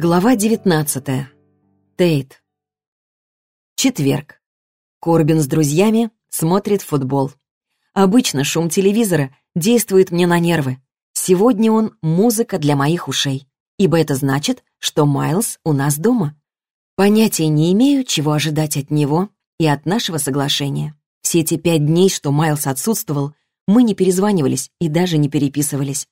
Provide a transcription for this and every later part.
Глава 19. Тейт. Четверг. Корбин с друзьями смотрит футбол. Обычно шум телевизора действует мне на нервы. Сегодня он — музыка для моих ушей, ибо это значит, что Майлз у нас дома. Понятия не имею, чего ожидать от него и от нашего соглашения. Все эти пять дней, что Майлз отсутствовал, мы не перезванивались и даже не переписывались.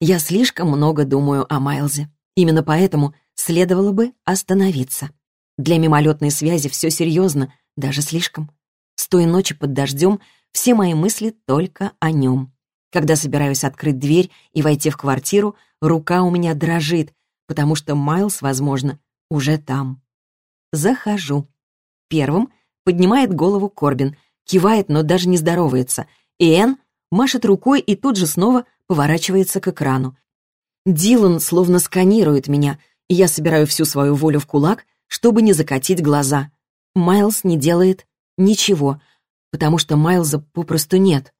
Я слишком много думаю о Майлзе. Именно поэтому следовало бы остановиться. Для мимолетной связи все серьезно, даже слишком. С той ночи под дождем все мои мысли только о нем. Когда собираюсь открыть дверь и войти в квартиру, рука у меня дрожит, потому что Майлз, возможно, уже там. Захожу. Первым поднимает голову Корбин, кивает, но даже не здоровается. И Энн машет рукой и тут же снова поворачивается к экрану. Дилан словно сканирует меня, и я собираю всю свою волю в кулак, чтобы не закатить глаза. Майлз не делает ничего, потому что Майлза попросту нет.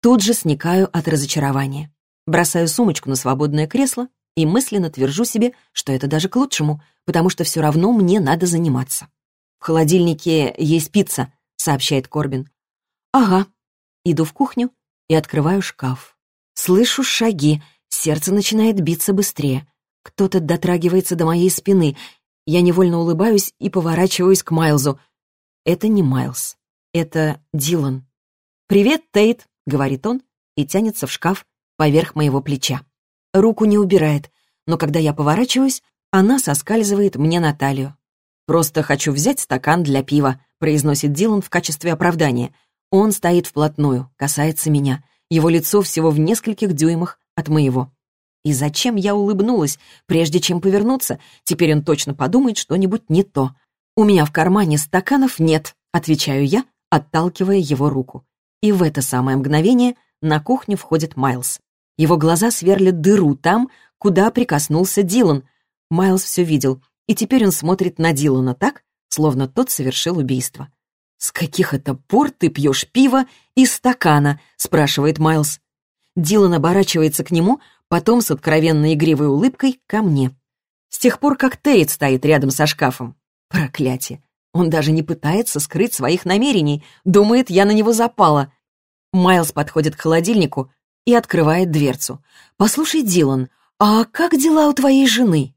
Тут же сникаю от разочарования. Бросаю сумочку на свободное кресло и мысленно твержу себе, что это даже к лучшему, потому что все равно мне надо заниматься. «В холодильнике есть пицца», — сообщает Корбин. «Ага». Иду в кухню и открываю шкаф. Слышу шаги, Сердце начинает биться быстрее. Кто-то дотрагивается до моей спины. Я невольно улыбаюсь и поворачиваюсь к Майлзу. Это не Майлз. Это Дилан. «Привет, Тейт», — говорит он и тянется в шкаф поверх моего плеча. Руку не убирает, но когда я поворачиваюсь, она соскальзывает мне на талию. «Просто хочу взять стакан для пива», — произносит Дилан в качестве оправдания. Он стоит вплотную, касается меня. Его лицо всего в нескольких дюймах от моего. И зачем я улыбнулась, прежде чем повернуться? Теперь он точно подумает что-нибудь не то. «У меня в кармане стаканов нет», — отвечаю я, отталкивая его руку. И в это самое мгновение на кухню входит Майлз. Его глаза сверлят дыру там, куда прикоснулся Дилан. Майлз все видел, и теперь он смотрит на Дилана так, словно тот совершил убийство. «С каких это пор ты пьешь пиво из стакана?» — спрашивает Майлз. Дилан оборачивается к нему, потом с откровенной игривой улыбкой ко мне. С тех пор, как Тейт стоит рядом со шкафом. Проклятие. Он даже не пытается скрыть своих намерений, думает, я на него запала. Майлз подходит к холодильнику и открывает дверцу. «Послушай, Дилан, а как дела у твоей жены?»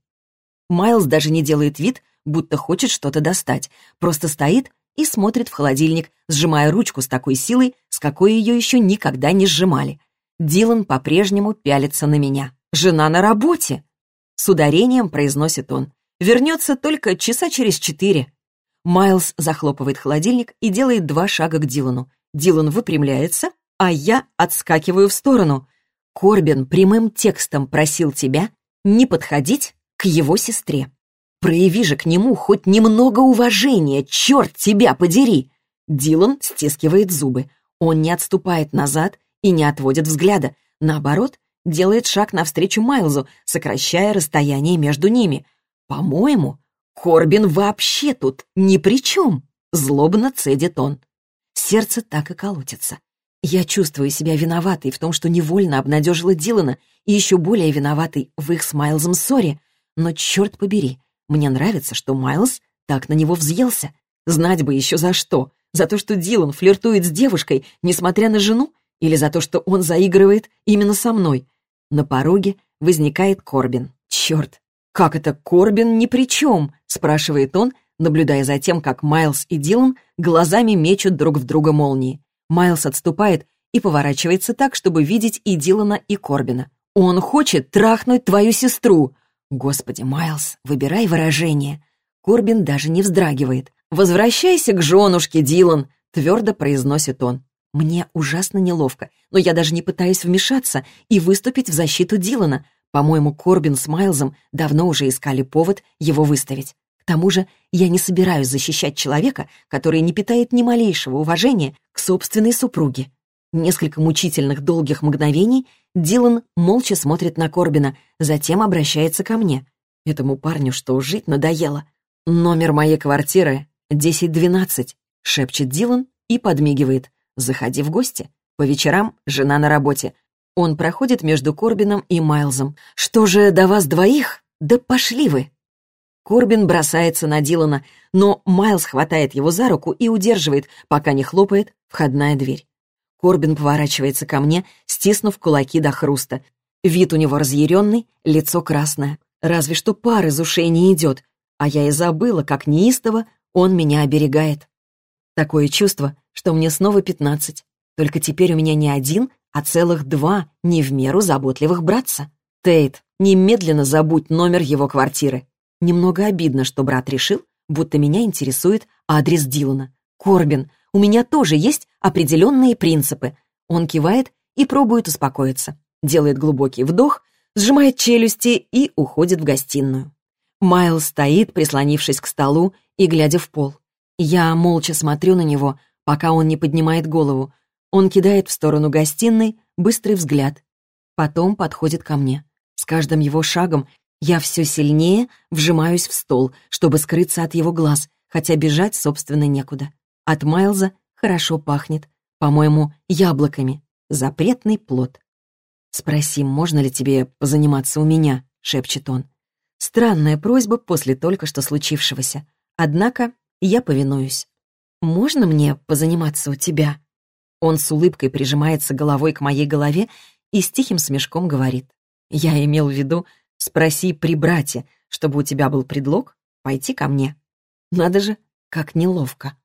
Майлз даже не делает вид, будто хочет что-то достать, просто стоит и смотрит в холодильник, сжимая ручку с такой силой, с какой ее еще никогда не сжимали. Дилан по-прежнему пялится на меня. «Жена на работе!» С ударением произносит он. «Вернется только часа через четыре». Майлз захлопывает холодильник и делает два шага к Дилану. Дилан выпрямляется, а я отскакиваю в сторону. Корбин прямым текстом просил тебя не подходить к его сестре. Прояви же к нему хоть немного уважения, черт тебя подери!» Дилан стискивает зубы. Он не отступает назад и не отводит взгляда. Наоборот, делает шаг навстречу Майлзу, сокращая расстояние между ними. «По-моему, Корбин вообще тут ни при чем!» Злобно цедит он. Сердце так и колотится. Я чувствую себя виноватой в том, что невольно обнадежила Дилана, и еще более виноватой в их с Майлзом ссоре. Но черт побери, мне нравится, что Майлз так на него взъелся. Знать бы еще за что. За то, что Дилан флиртует с девушкой, несмотря на жену, или за то, что он заигрывает именно со мной? На пороге возникает Корбин. Черт, как это Корбин ни при чем? Спрашивает он, наблюдая за тем, как Майлз и Дилан глазами мечут друг в друга молнии. Майлз отступает и поворачивается так, чтобы видеть и Дилана, и Корбина. «Он хочет трахнуть твою сестру!» «Господи, Майлз, выбирай выражение!» Корбин даже не вздрагивает. «Возвращайся к женушке, Дилан!» — твердо произносит он. Мне ужасно неловко, но я даже не пытаюсь вмешаться и выступить в защиту Дилана. По-моему, Корбин с Майлзом давно уже искали повод его выставить. К тому же я не собираюсь защищать человека, который не питает ни малейшего уважения к собственной супруге. Несколько мучительных долгих мгновений Дилан молча смотрит на Корбина, затем обращается ко мне. Этому парню что, жить надоело? «Номер моей квартиры — 1012», — шепчет Дилан и подмигивает. Заходи в гости. По вечерам жена на работе. Он проходит между Корбином и Майлзом. Что же до вас двоих? Да пошли вы!» Корбин бросается на Дилана, но Майлз хватает его за руку и удерживает, пока не хлопает входная дверь. Корбин поворачивается ко мне, стиснув кулаки до хруста. Вид у него разъяренный, лицо красное. Разве что пар из ушей не идет, а я и забыла, как неистово он меня оберегает. Такое чувство, что мне снова пятнадцать. Только теперь у меня не один, а целых два не в меру заботливых братца. Тейт, немедленно забудь номер его квартиры. Немного обидно, что брат решил, будто меня интересует адрес Дилана. Корбин, у меня тоже есть определенные принципы. Он кивает и пробует успокоиться. Делает глубокий вдох, сжимает челюсти и уходит в гостиную. Майл стоит, прислонившись к столу и глядя в пол. Я молча смотрю на него, пока он не поднимает голову. Он кидает в сторону гостиной быстрый взгляд. Потом подходит ко мне. С каждым его шагом я все сильнее вжимаюсь в стол, чтобы скрыться от его глаз, хотя бежать, собственно, некуда. От Майлза хорошо пахнет. По-моему, яблоками. Запретный плод. «Спроси, можно ли тебе позаниматься у меня?» — шепчет он. Странная просьба после только что случившегося. Однако я повинуюсь. «Можно мне позаниматься у тебя?» Он с улыбкой прижимается головой к моей голове и с тихим смешком говорит. «Я имел в виду, Спроси при брате, чтобы у тебя был предлог пойти ко мне. Надо же, как неловко.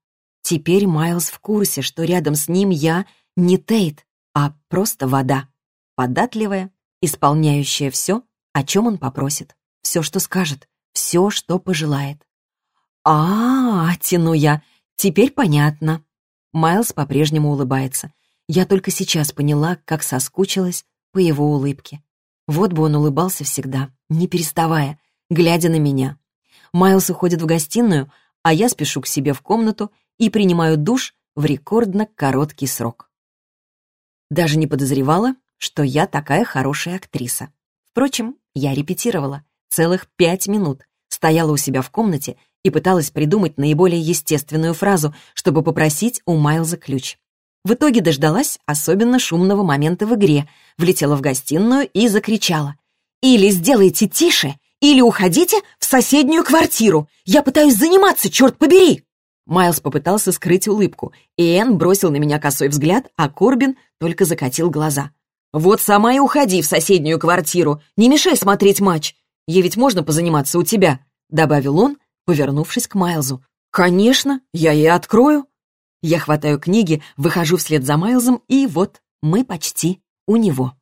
Теперь Майлз в курсе, что рядом с ним я не Тейт, а просто вода. Податливая, исполняющая все, о чем он попросит. Все, что скажет, все, что пожелает. а, -а, -а тяну я, теперь понятно. Майлз по-прежнему улыбается. Я только сейчас поняла, как соскучилась по его улыбке. Вот бы он улыбался всегда, не переставая, глядя на меня. Майлз уходит в гостиную, а я спешу к себе в комнату и принимаю душ в рекордно короткий срок. Даже не подозревала, что я такая хорошая актриса. Впрочем, я репетировала целых пять минут, стояла у себя в комнате и пыталась придумать наиболее естественную фразу, чтобы попросить у Майлза ключ. В итоге дождалась особенно шумного момента в игре, влетела в гостиную и закричала. «Или сделайте тише, или уходите в соседнюю квартиру! Я пытаюсь заниматься, черт побери!» Майлз попытался скрыть улыбку, и Энн бросил на меня косой взгляд, а Корбин только закатил глаза. «Вот сама и уходи в соседнюю квартиру, не мешай смотреть матч. Ей ведь можно позаниматься у тебя», — добавил он, повернувшись к Майлзу. «Конечно, я ей открою». Я хватаю книги, выхожу вслед за Майлзом, и вот мы почти у него.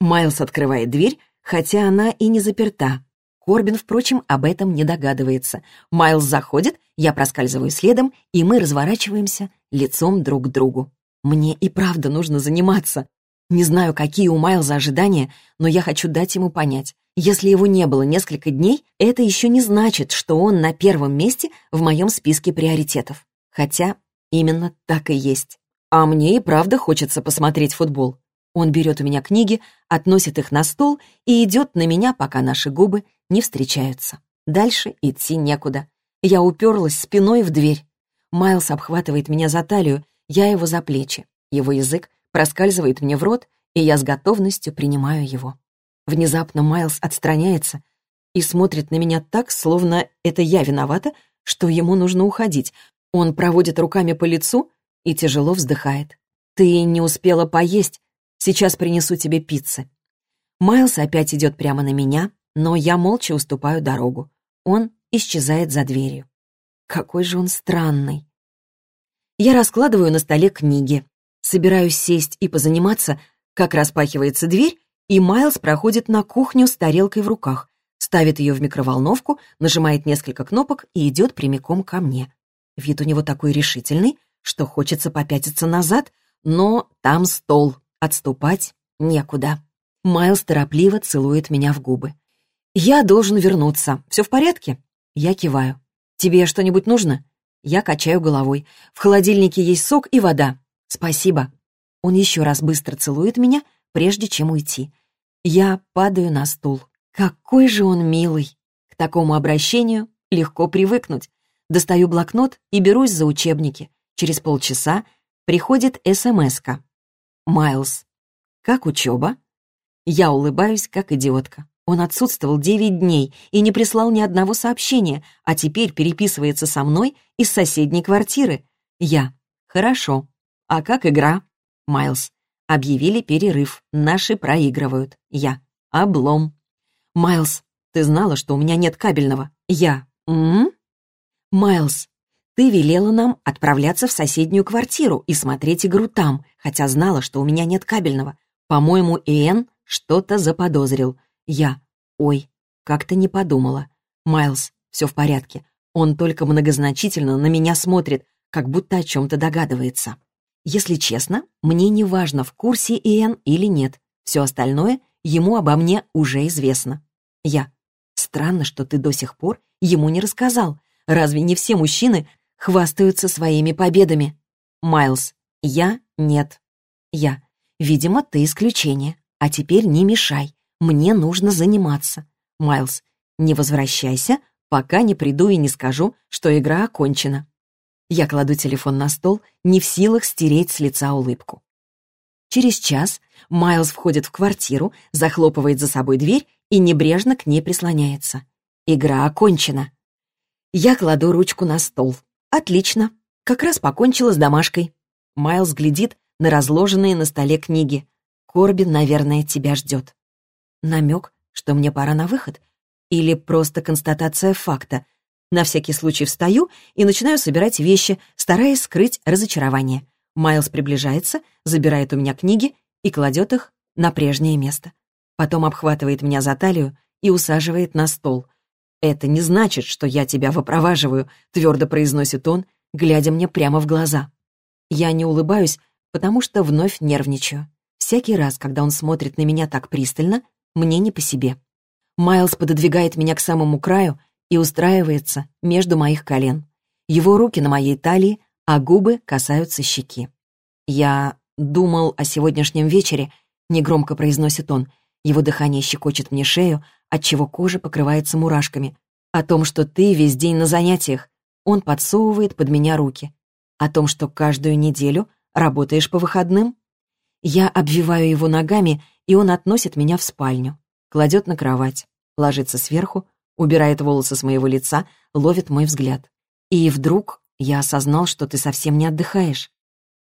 Майлз открывает дверь, хотя она и не заперта. Корбин, впрочем, об этом не догадывается. Майлз заходит, я проскальзываю следом, и мы разворачиваемся лицом друг к другу. Мне и правда нужно заниматься. Не знаю, какие у Майлза ожидания, но я хочу дать ему понять. Если его не было несколько дней, это еще не значит, что он на первом месте в моем списке приоритетов. Хотя Именно так и есть. А мне и правда хочется посмотреть футбол. Он берет у меня книги, относит их на стол и идет на меня, пока наши губы не встречаются. Дальше идти некуда. Я уперлась спиной в дверь. Майлз обхватывает меня за талию, я его за плечи. Его язык проскальзывает мне в рот, и я с готовностью принимаю его. Внезапно Майлз отстраняется и смотрит на меня так, словно это я виновата, что ему нужно уходить, он проводит руками по лицу и тяжело вздыхает. «Ты не успела поесть. Сейчас принесу тебе пиццы». Майлз опять идет прямо на меня, но я молча уступаю дорогу. Он исчезает за дверью. Какой же он странный. Я раскладываю на столе книги. Собираюсь сесть и позаниматься, как распахивается дверь, и Майлз проходит на кухню с тарелкой в руках, ставит ее в микроволновку, нажимает несколько кнопок и идет прямиком ко мне. Вид у него такой решительный, что хочется попятиться назад, но там стол, отступать некуда. Майлз торопливо целует меня в губы. «Я должен вернуться. Все в порядке?» Я киваю. «Тебе что-нибудь нужно?» Я качаю головой. «В холодильнике есть сок и вода. Спасибо». Он еще раз быстро целует меня, прежде чем уйти. Я падаю на стул. Какой же он милый! К такому обращению легко привыкнуть. Достаю блокнот и берусь за учебники. Через полчаса приходит СМС-ка. «Майлз, как учеба?» Я улыбаюсь, как идиотка. Он отсутствовал девять дней и не прислал ни одного сообщения, а теперь переписывается со мной из соседней квартиры. Я. Хорошо. А как игра? Майлз. Объявили перерыв. Наши проигрывают. Я. Облом. Майлз. Ты знала, что у меня нет кабельного? Я. М? Майлз. Ты велела нам отправляться в соседнюю квартиру и смотреть игру там, хотя знала, что у меня нет кабельного. По-моему, Иэн что-то заподозрил. Я. Ой, как-то не подумала. Майлз, все в порядке. Он только многозначительно на меня смотрит, как будто о чем-то догадывается. Если честно, мне не важно, в курсе Иэн или нет. Все остальное ему обо мне уже известно. Я. Странно, что ты до сих пор ему не рассказал. Разве не все мужчины хвастаются своими победами? Майлз. Я — нет. Я. Видимо, ты исключение. А теперь не мешай. Мне нужно заниматься. Майлз. Не возвращайся, пока не приду и не скажу, что игра окончена. Я кладу телефон на стол, не в силах стереть с лица улыбку. Через час Майлз входит в квартиру, захлопывает за собой дверь и небрежно к ней прислоняется. Игра окончена. Я кладу ручку на стол. Отлично. Как раз покончила с домашкой. Майлз глядит на разложенные на столе книги. Корбин, наверное, тебя ждет. Намек, что мне пора на выход? Или просто констатация факта? На всякий случай встаю и начинаю собирать вещи, стараясь скрыть разочарование. Майлз приближается, забирает у меня книги и кладет их на прежнее место. Потом обхватывает меня за талию и усаживает на стол. «Это не значит, что я тебя выпроваживаю», — твердо произносит он, глядя мне прямо в глаза. Я не улыбаюсь, потому что вновь нервничаю. Всякий раз, когда он смотрит на меня так пристально, мне не по себе. Майлз пододвигает меня к самому краю и устраивается между моих колен. Его руки на моей талии, а губы касаются щеки. «Я думал о сегодняшнем вечере», — негромко произносит он. Его дыхание щекочет мне шею, отчего кожа покрывается мурашками. «О том, что ты весь день на занятиях». Он подсовывает под меня руки. «О том, что каждую неделю работаешь по выходным?» Я обвиваю его ногами, и он относит меня в спальню. Кладет на кровать, ложится сверху, убирает волосы с моего лица, ловит мой взгляд. И вдруг я осознал, что ты совсем не отдыхаешь.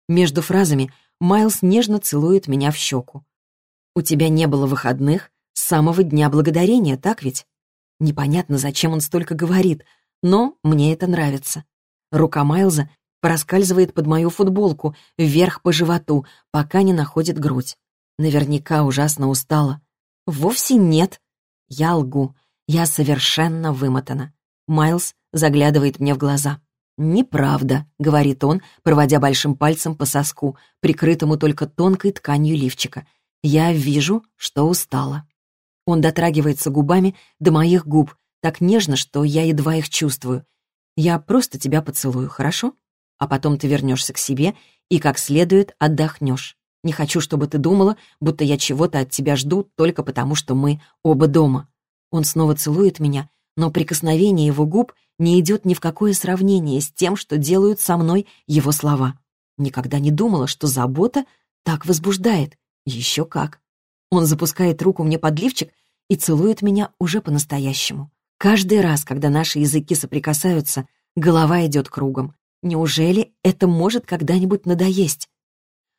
Между фразами Майлз нежно целует меня в щеку. «У тебя не было выходных с самого Дня Благодарения, так ведь?» Непонятно, зачем он столько говорит, но мне это нравится. Рука Майлза проскальзывает под мою футболку, вверх по животу, пока не находит грудь. Наверняка ужасно устала. Вовсе нет. Я лгу. Я совершенно вымотана. Майлз заглядывает мне в глаза. «Неправда», — говорит он, проводя большим пальцем по соску, прикрытому только тонкой тканью лифчика. «Я вижу, что устала». Он дотрагивается губами до моих губ, так нежно, что я едва их чувствую. «Я просто тебя поцелую, хорошо?» а потом ты вернешься к себе и как следует отдохнешь. Не хочу, чтобы ты думала, будто я чего-то от тебя жду только потому, что мы оба дома. Он снова целует меня, но прикосновение его губ не идет ни в какое сравнение с тем, что делают со мной его слова. Никогда не думала, что забота так возбуждает. Еще как. Он запускает руку мне под лифчик и целует меня уже по-настоящему. Каждый раз, когда наши языки соприкасаются, голова идет кругом. Неужели это может когда-нибудь надоесть?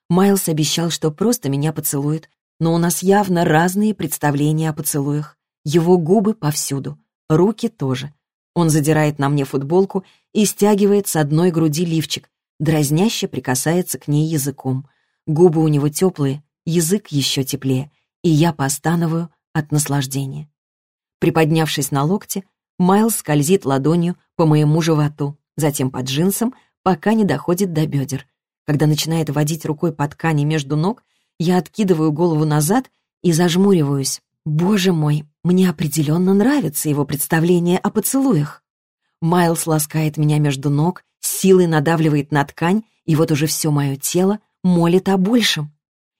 Майлз обещал, что просто меня поцелует, но у нас явно разные представления о поцелуях. Его губы повсюду, руки тоже. Он задирает на мне футболку и стягивает с одной груди лифчик, дразняще прикасается к ней языком. Губы у него теплые, язык еще теплее, и я постановаю от наслаждения. Приподнявшись на локте, Майлз скользит ладонью по моему животу, затем под джинсом, пока не доходит до бедер. Когда начинает водить рукой по ткани между ног, я откидываю голову назад и зажмуриваюсь. Боже мой, мне определенно нравится его представление о поцелуях. Майлз ласкает меня между ног, силой надавливает на ткань, и вот уже все мое тело молит о большем.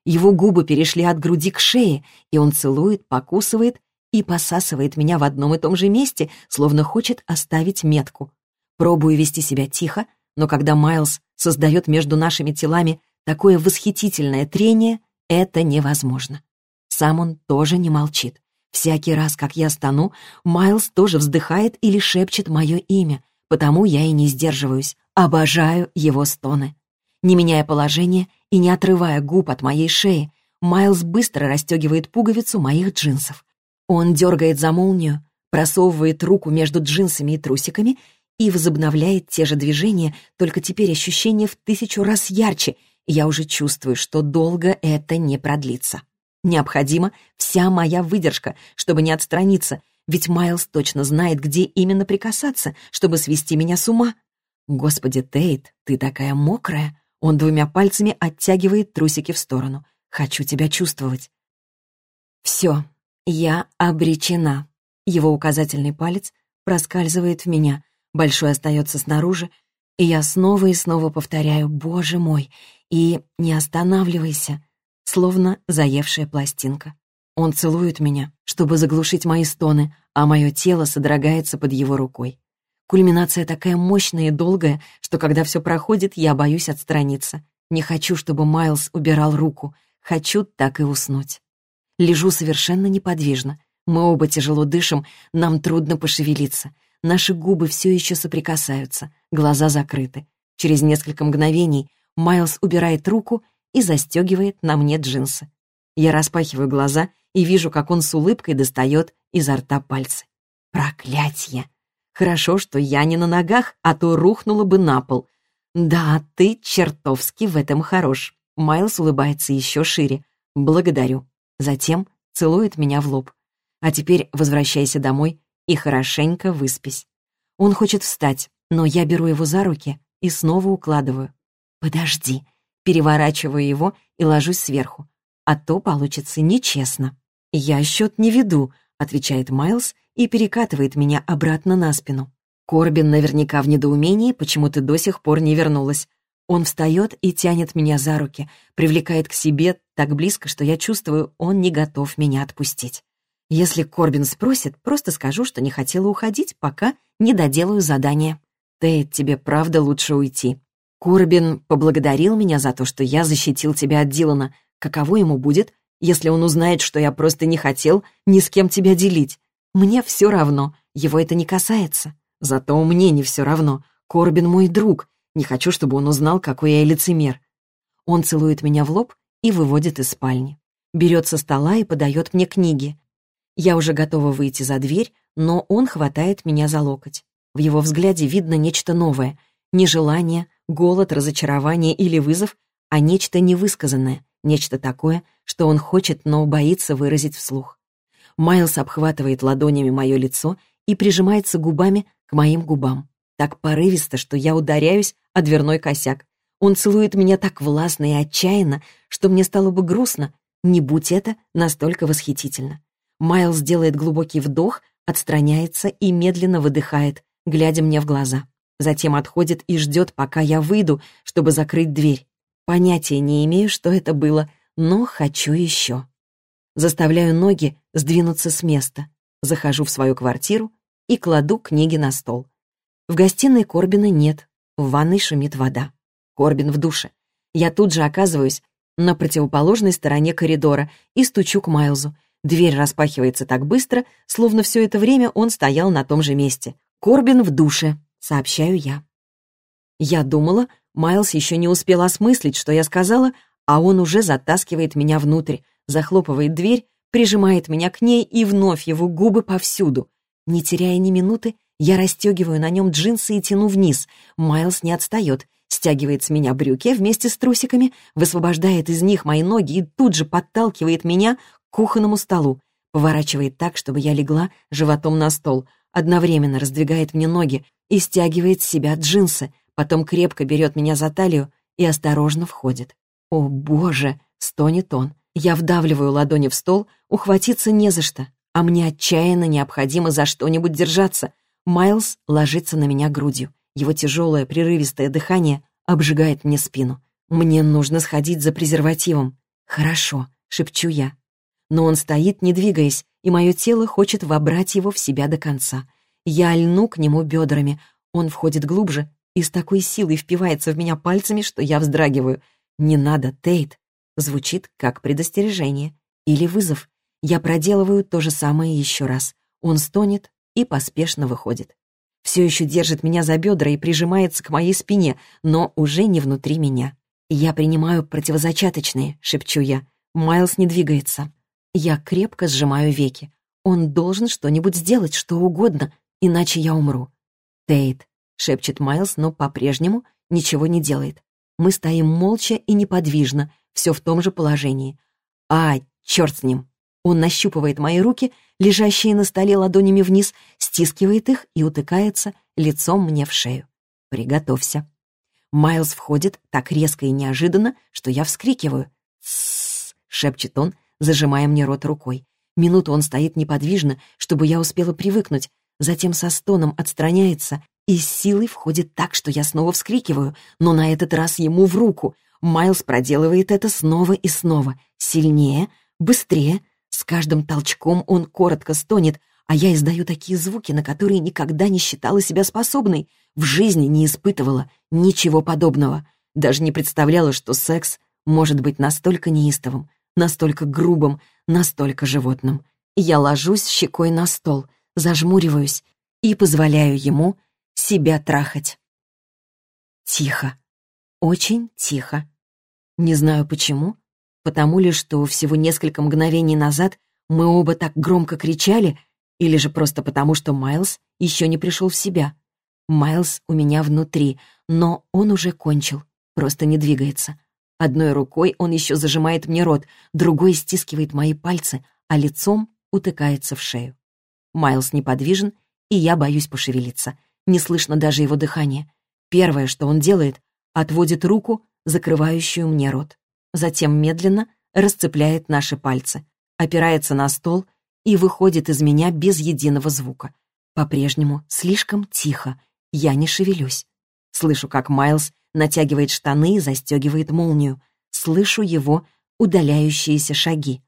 Его губы перешли от груди к шее, и он целует, покусывает и посасывает меня в одном и том же месте, словно хочет оставить метку. Пробую вести себя тихо, но когда Майлз создает между нашими телами такое восхитительное трение, это невозможно. Сам он тоже не молчит. Всякий раз, как я стану, Майлз тоже вздыхает или шепчет мое имя, потому я и не сдерживаюсь. Обожаю его стоны. Не меняя положение и не отрывая губ от моей шеи, Майлз быстро расстегивает пуговицу моих джинсов. Он дергает за молнию, просовывает руку между джинсами и трусиками и возобновляет те же движения, только теперь ощущение в тысячу раз ярче, и я уже чувствую, что долго это не продлится. Необходима вся моя выдержка, чтобы не отстраниться, ведь Майлз точно знает, где именно прикасаться, чтобы свести меня с ума. Господи, Тейт, ты такая мокрая. Он двумя пальцами оттягивает трусики в сторону. Хочу тебя чувствовать. Все, я обречена. Его указательный палец проскальзывает в меня, большой остается снаружи, и я снова и снова повторяю «Боже мой!» и «Не останавливайся!» Словно заевшая пластинка. Он целует меня, чтобы заглушить мои стоны, а мое тело содрогается под его рукой. Кульминация такая мощная и долгая, что когда все проходит, я боюсь отстраниться. Не хочу, чтобы Майлз убирал руку. Хочу так и уснуть. Лежу совершенно неподвижно. Мы оба тяжело дышим, нам трудно пошевелиться. Наши губы все еще соприкасаются, глаза закрыты. Через несколько мгновений Майлз убирает руку и застегивает на мне джинсы. Я распахиваю глаза и вижу, как он с улыбкой достает изо рта пальцы. Проклятье! Хорошо, что я не на ногах, а то рухнула бы на пол. Да, ты чертовски в этом хорош. Майлз улыбается еще шире. Благодарю. Затем целует меня в лоб. А теперь возвращайся домой и хорошенько выспись. Он хочет встать, но я беру его за руки и снова укладываю. Подожди, переворачиваю его и ложусь сверху. А то получится нечестно. «Я счет не веду», — отвечает Майлз и перекатывает меня обратно на спину. Корбин наверняка в недоумении, почему ты до сих пор не вернулась. Он встает и тянет меня за руки, привлекает к себе так близко, что я чувствую, он не готов меня отпустить. Если Корбин спросит, просто скажу, что не хотела уходить, пока не доделаю задание. Тейт, тебе правда лучше уйти. Корбин поблагодарил меня за то, что я защитил тебя от Дилана. Каково ему будет, если он узнает, что я просто не хотел ни с кем тебя делить? Мне все равно, его это не касается. Зато мне не все равно. Корбин мой друг. Не хочу, чтобы он узнал, какой я лицемер. Он целует меня в лоб и выводит из спальни. Берет со стола и подает мне книги. Я уже готова выйти за дверь, но он хватает меня за локоть. В его взгляде видно нечто новое. Нежелание, голод, разочарование или вызов, а нечто невысказанное, нечто такое, что он хочет, но боится выразить вслух. Майлз обхватывает ладонями мое лицо и прижимается губами к моим губам. Так порывисто, что я ударяюсь о дверной косяк. Он целует меня так властно и отчаянно, что мне стало бы грустно, не будь это настолько восхитительно. Майлз делает глубокий вдох, отстраняется и медленно выдыхает, глядя мне в глаза. Затем отходит и ждет, пока я выйду, чтобы закрыть дверь. Понятия не имею, что это было, но хочу еще. Заставляю ноги сдвинуться с места. Захожу в свою квартиру и кладу книги на стол. В гостиной Корбина нет, в ванной шумит вода. Корбин в душе. Я тут же оказываюсь на противоположной стороне коридора и стучу к Майлзу. Дверь распахивается так быстро, словно все это время он стоял на том же месте. Корбин в душе сообщаю я. Я думала, Майлз еще не успел осмыслить, что я сказала, а он уже затаскивает меня внутрь, захлопывает дверь, прижимает меня к ней и вновь его губы повсюду. Не теряя ни минуты, я расстегиваю на нем джинсы и тяну вниз. Майлз не отстает, стягивает с меня брюки вместе с трусиками, высвобождает из них мои ноги и тут же подталкивает меня к кухонному столу, поворачивает так, чтобы я легла животом на стол, одновременно раздвигает мне ноги, и стягивает с себя джинсы, потом крепко берет меня за талию и осторожно входит. «О, боже!» — стонет он. Я вдавливаю ладони в стол, ухватиться не за что, а мне отчаянно необходимо за что-нибудь держаться. Майлз ложится на меня грудью. Его тяжелое, прерывистое дыхание обжигает мне спину. Мне нужно сходить за презервативом. «Хорошо», — шепчу я. Но он стоит, не двигаясь, и мое тело хочет вобрать его в себя до конца. Я льну к нему бедрами. Он входит глубже и с такой силой впивается в меня пальцами, что я вздрагиваю. «Не надо, Тейт!» Звучит как предостережение или вызов. Я проделываю то же самое еще раз. Он стонет и поспешно выходит. Все еще держит меня за бедра и прижимается к моей спине, но уже не внутри меня. «Я принимаю противозачаточные», — шепчу я. Майлз не двигается. Я крепко сжимаю веки. Он должен что-нибудь сделать, что угодно, иначе я умру. «Тейт», — шепчет Майлз, но по-прежнему ничего не делает. Мы стоим молча и неподвижно, все в том же положении. А, черт с ним. Он нащупывает мои руки, лежащие на столе ладонями вниз, стискивает их и утыкается лицом мне в шею. «Приготовься». Майлз входит так резко и неожиданно, что я вскрикиваю. «Тссс», — шепчет он, зажимая мне рот рукой. Минуту он стоит неподвижно, чтобы я успела привыкнуть, затем со стоном отстраняется и с силой входит так, что я снова вскрикиваю, но на этот раз ему в руку. Майлз проделывает это снова и снова, сильнее, быстрее. С каждым толчком он коротко стонет, а я издаю такие звуки, на которые никогда не считала себя способной, в жизни не испытывала ничего подобного. Даже не представляла, что секс может быть настолько неистовым, настолько грубым, настолько животным. Я ложусь щекой на стол, зажмуриваюсь и позволяю ему себя трахать. Тихо. Очень тихо. Не знаю почему. Потому ли, что всего несколько мгновений назад мы оба так громко кричали, или же просто потому, что Майлз еще не пришел в себя. Майлз у меня внутри, но он уже кончил, просто не двигается. Одной рукой он еще зажимает мне рот, другой стискивает мои пальцы, а лицом утыкается в шею. Майлз неподвижен, и я боюсь пошевелиться. Не слышно даже его дыхания. Первое, что он делает, отводит руку, закрывающую мне рот. Затем медленно расцепляет наши пальцы, опирается на стол и выходит из меня без единого звука. По-прежнему слишком тихо, я не шевелюсь. Слышу, как Майлз натягивает штаны и застегивает молнию. Слышу его удаляющиеся шаги.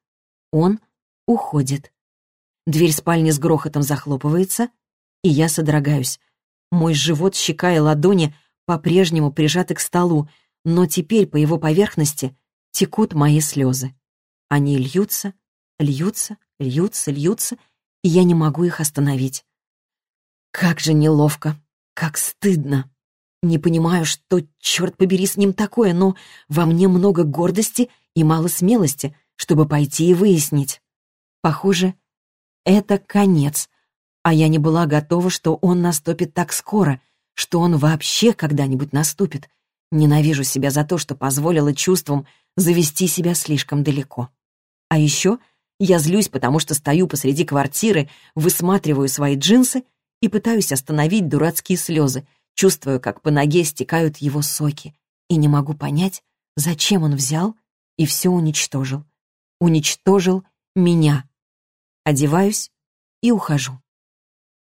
Он уходит. Дверь спальни с грохотом захлопывается, и я содрогаюсь. Мой живот, щека и ладони по-прежнему прижаты к столу, но теперь по его поверхности текут мои слезы. Они льются, льются, льются, льются, и я не могу их остановить. Как же неловко, как стыдно. Не понимаю, что, черт побери, с ним такое, но во мне много гордости и мало смелости, чтобы пойти и выяснить. Похоже, это конец, а я не была готова, что он наступит так скоро, что он вообще когда-нибудь наступит. Ненавижу себя за то, что позволила чувствам завести себя слишком далеко. А еще я злюсь, потому что стою посреди квартиры, высматриваю свои джинсы и пытаюсь остановить дурацкие слезы, чувствую, как по ноге стекают его соки, и не могу понять, зачем он взял и все уничтожил. Уничтожил меня. Одеваюсь и ухожу.